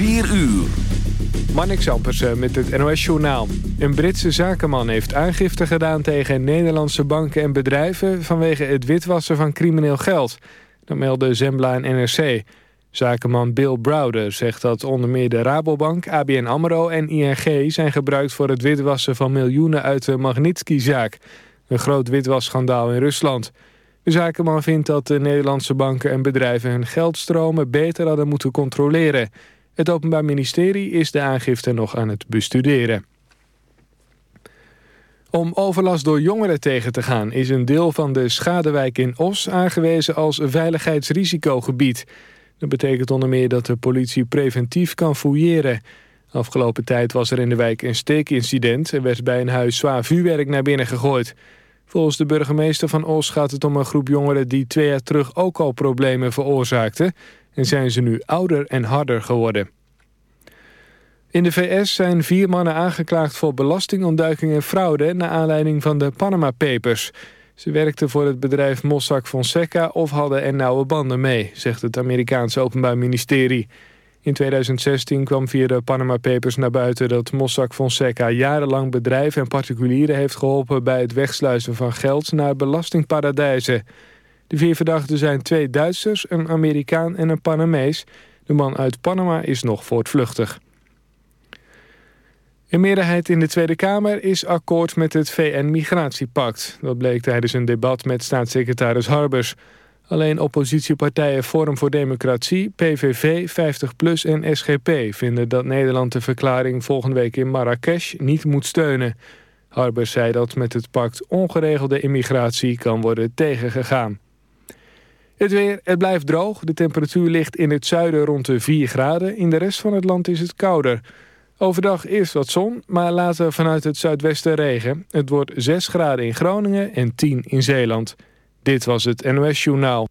4 uur. Marnix Ampersen met het NOS-journaal. Een Britse zakenman heeft aangifte gedaan tegen Nederlandse banken en bedrijven... vanwege het witwassen van crimineel geld. Dat melden Zembla en NRC. Zakenman Bill Browder zegt dat onder meer de Rabobank, ABN AMRO en ING... zijn gebruikt voor het witwassen van miljoenen uit de Magnitsky-zaak. Een groot witwasschandaal in Rusland... De zakenman vindt dat de Nederlandse banken en bedrijven hun geldstromen beter hadden moeten controleren. Het Openbaar Ministerie is de aangifte nog aan het bestuderen. Om overlast door jongeren tegen te gaan is een deel van de Schadewijk in Os aangewezen als veiligheidsrisicogebied. Dat betekent onder meer dat de politie preventief kan fouilleren. Afgelopen tijd was er in de wijk een steekincident en werd bij een huis zwaar vuurwerk naar binnen gegooid. Volgens de burgemeester van Os gaat het om een groep jongeren die twee jaar terug ook al problemen veroorzaakten en zijn ze nu ouder en harder geworden. In de VS zijn vier mannen aangeklaagd voor belastingontduiking en fraude... naar aanleiding van de Panama Papers. Ze werkten voor het bedrijf Mossack Fonseca of hadden er nauwe banden mee... zegt het Amerikaanse Openbaar Ministerie. In 2016 kwam via de Panama Papers naar buiten dat Mossack Fonseca jarenlang bedrijven en particulieren heeft geholpen bij het wegsluizen van geld naar belastingparadijzen. De vier verdachten zijn twee Duitsers, een Amerikaan en een Panamees. De man uit Panama is nog voortvluchtig. Een meerderheid in de Tweede Kamer is akkoord met het VN-migratiepact. Dat bleek tijdens een debat met staatssecretaris Harbers. Alleen oppositiepartijen Forum voor Democratie, PVV, 50PLUS en SGP... vinden dat Nederland de verklaring volgende week in Marrakesh niet moet steunen. Harbers zei dat met het pact ongeregelde immigratie kan worden tegengegaan. Het weer, het blijft droog. De temperatuur ligt in het zuiden rond de 4 graden. In de rest van het land is het kouder. Overdag eerst wat zon, maar later vanuit het zuidwesten regen. Het wordt 6 graden in Groningen en 10 in Zeeland. Dit was het NOS Journaal.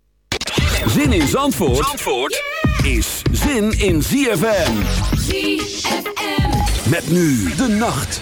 Zin in Zandvoort, Zandvoort is zin in ZFM. ZFM. Met nu de nacht.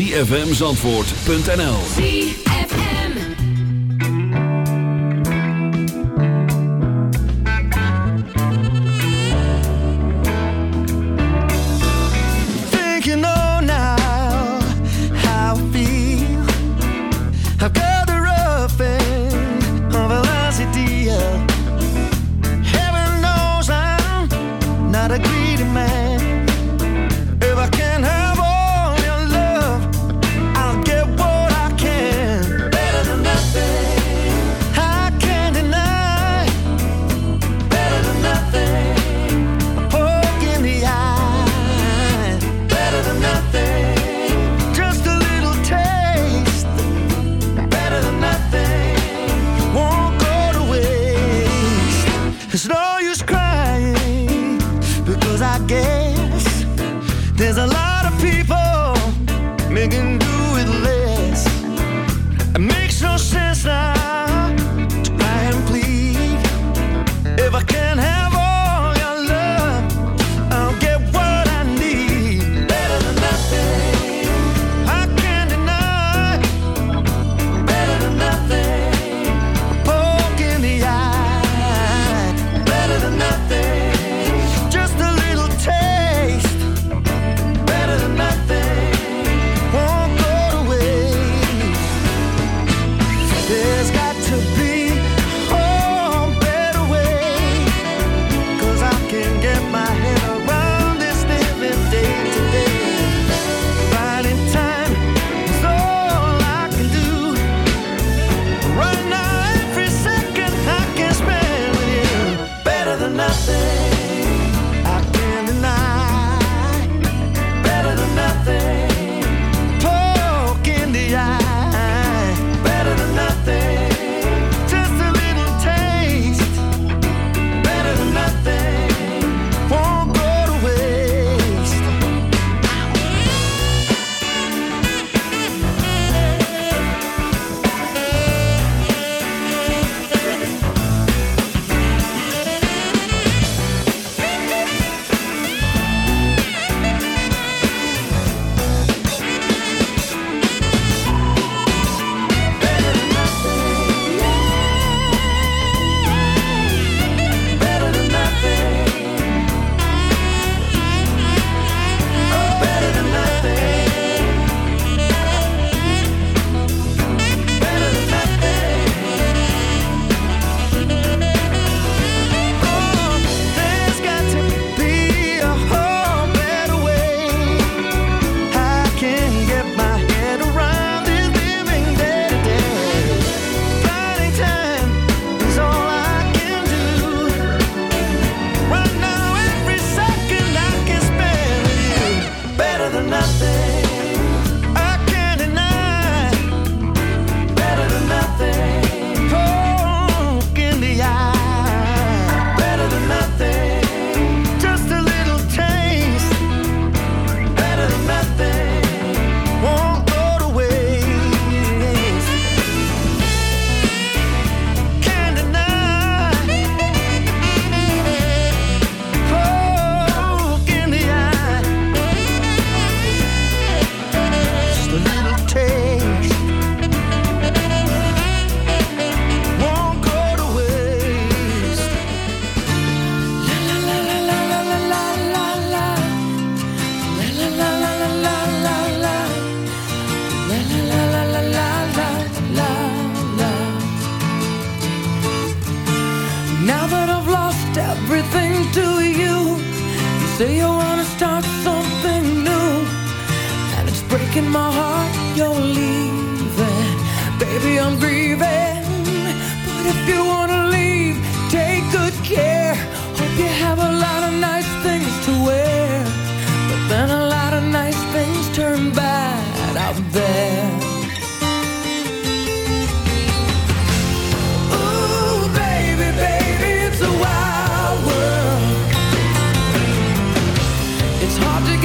zfmzandvoort.nl snow.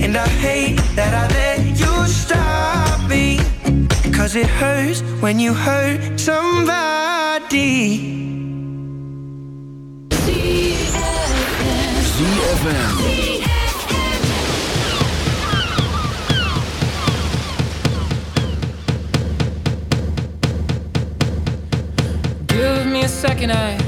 And I hate that I let you stop me. Cause it hurts when you hurt somebody. ZFM. Give me a second, I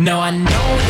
No, I know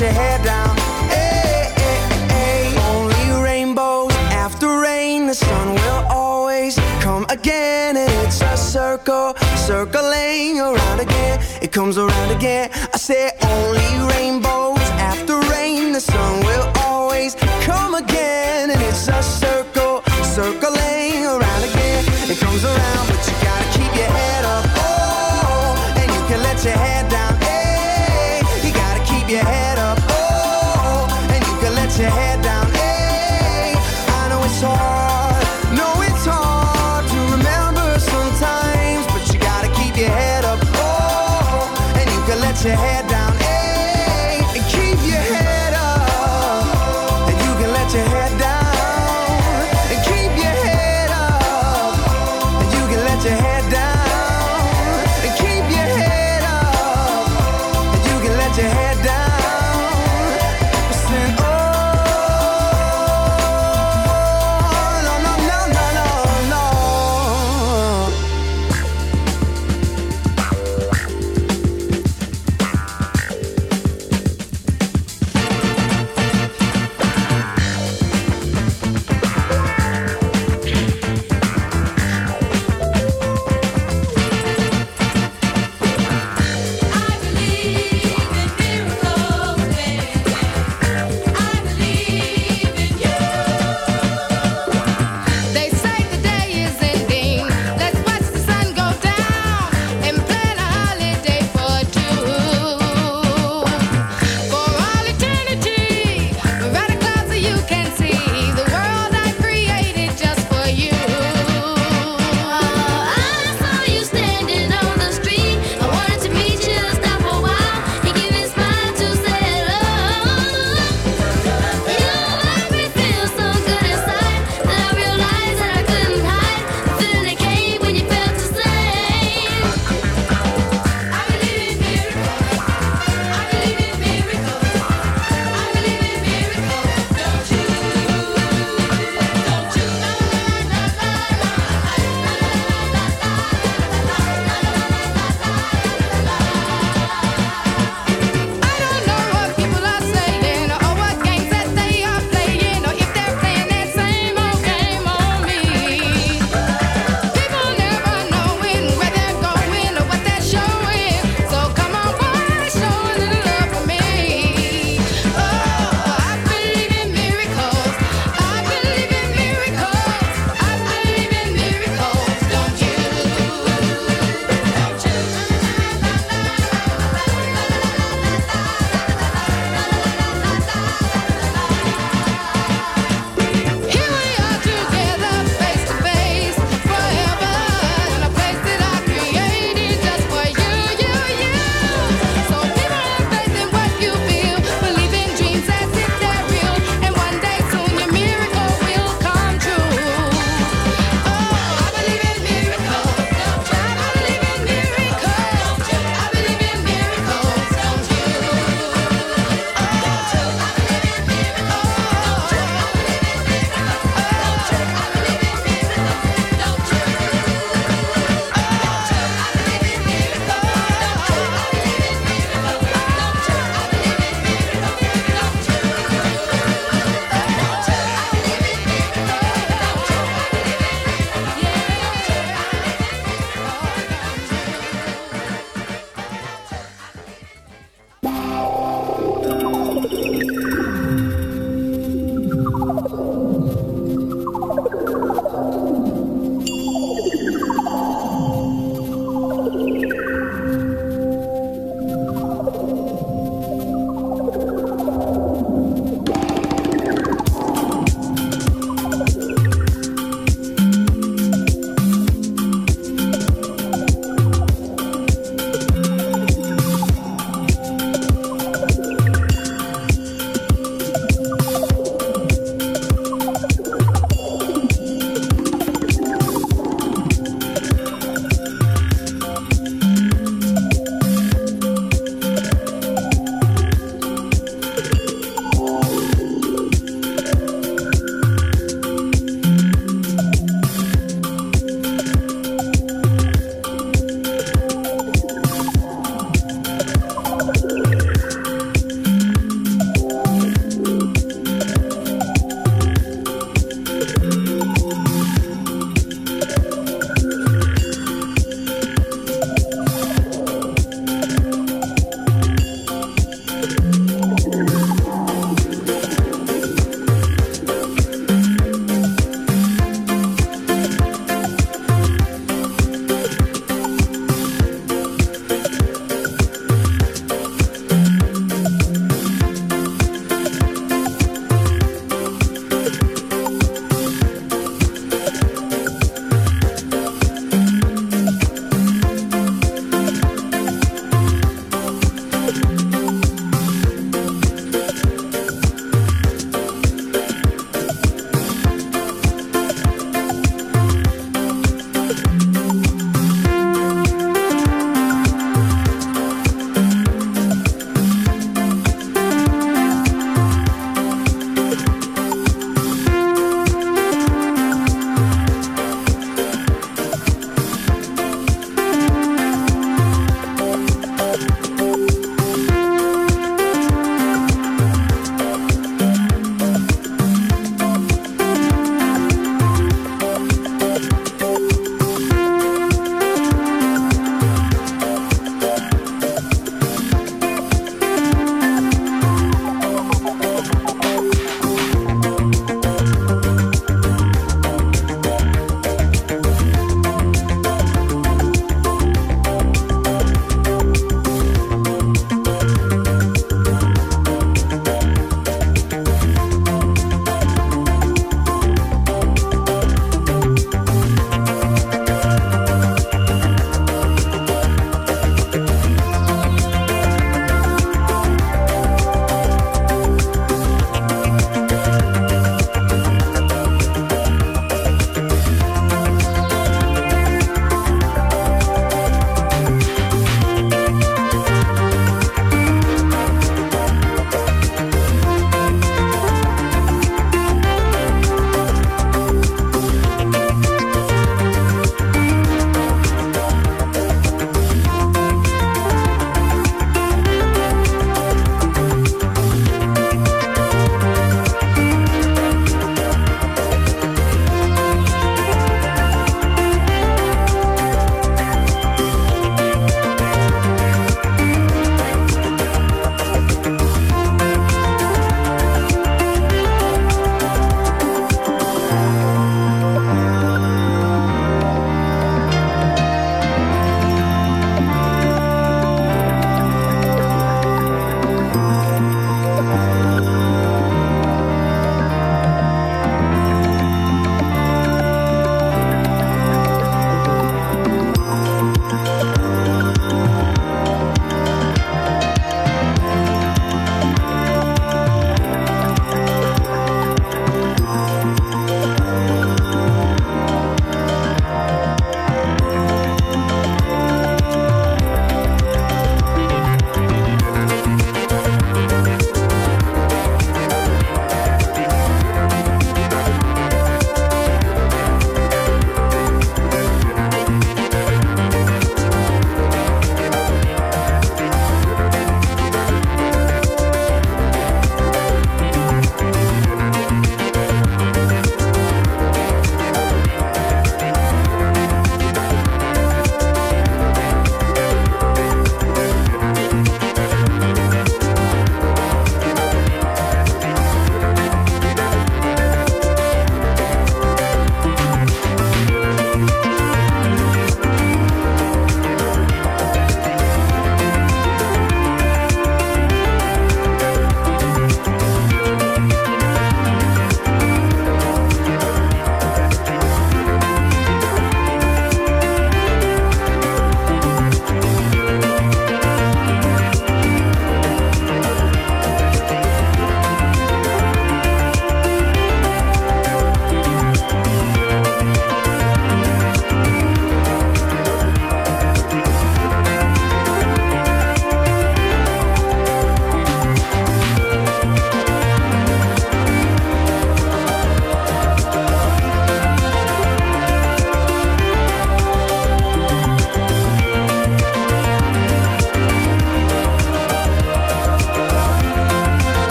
your head oh, down. Hey, hey, hey. Only rainbows after rain, the sun will always come again. It's a circle, circling around again. It comes around again. I said, only rainbows after rain, the sun will always come again. And it's a circle.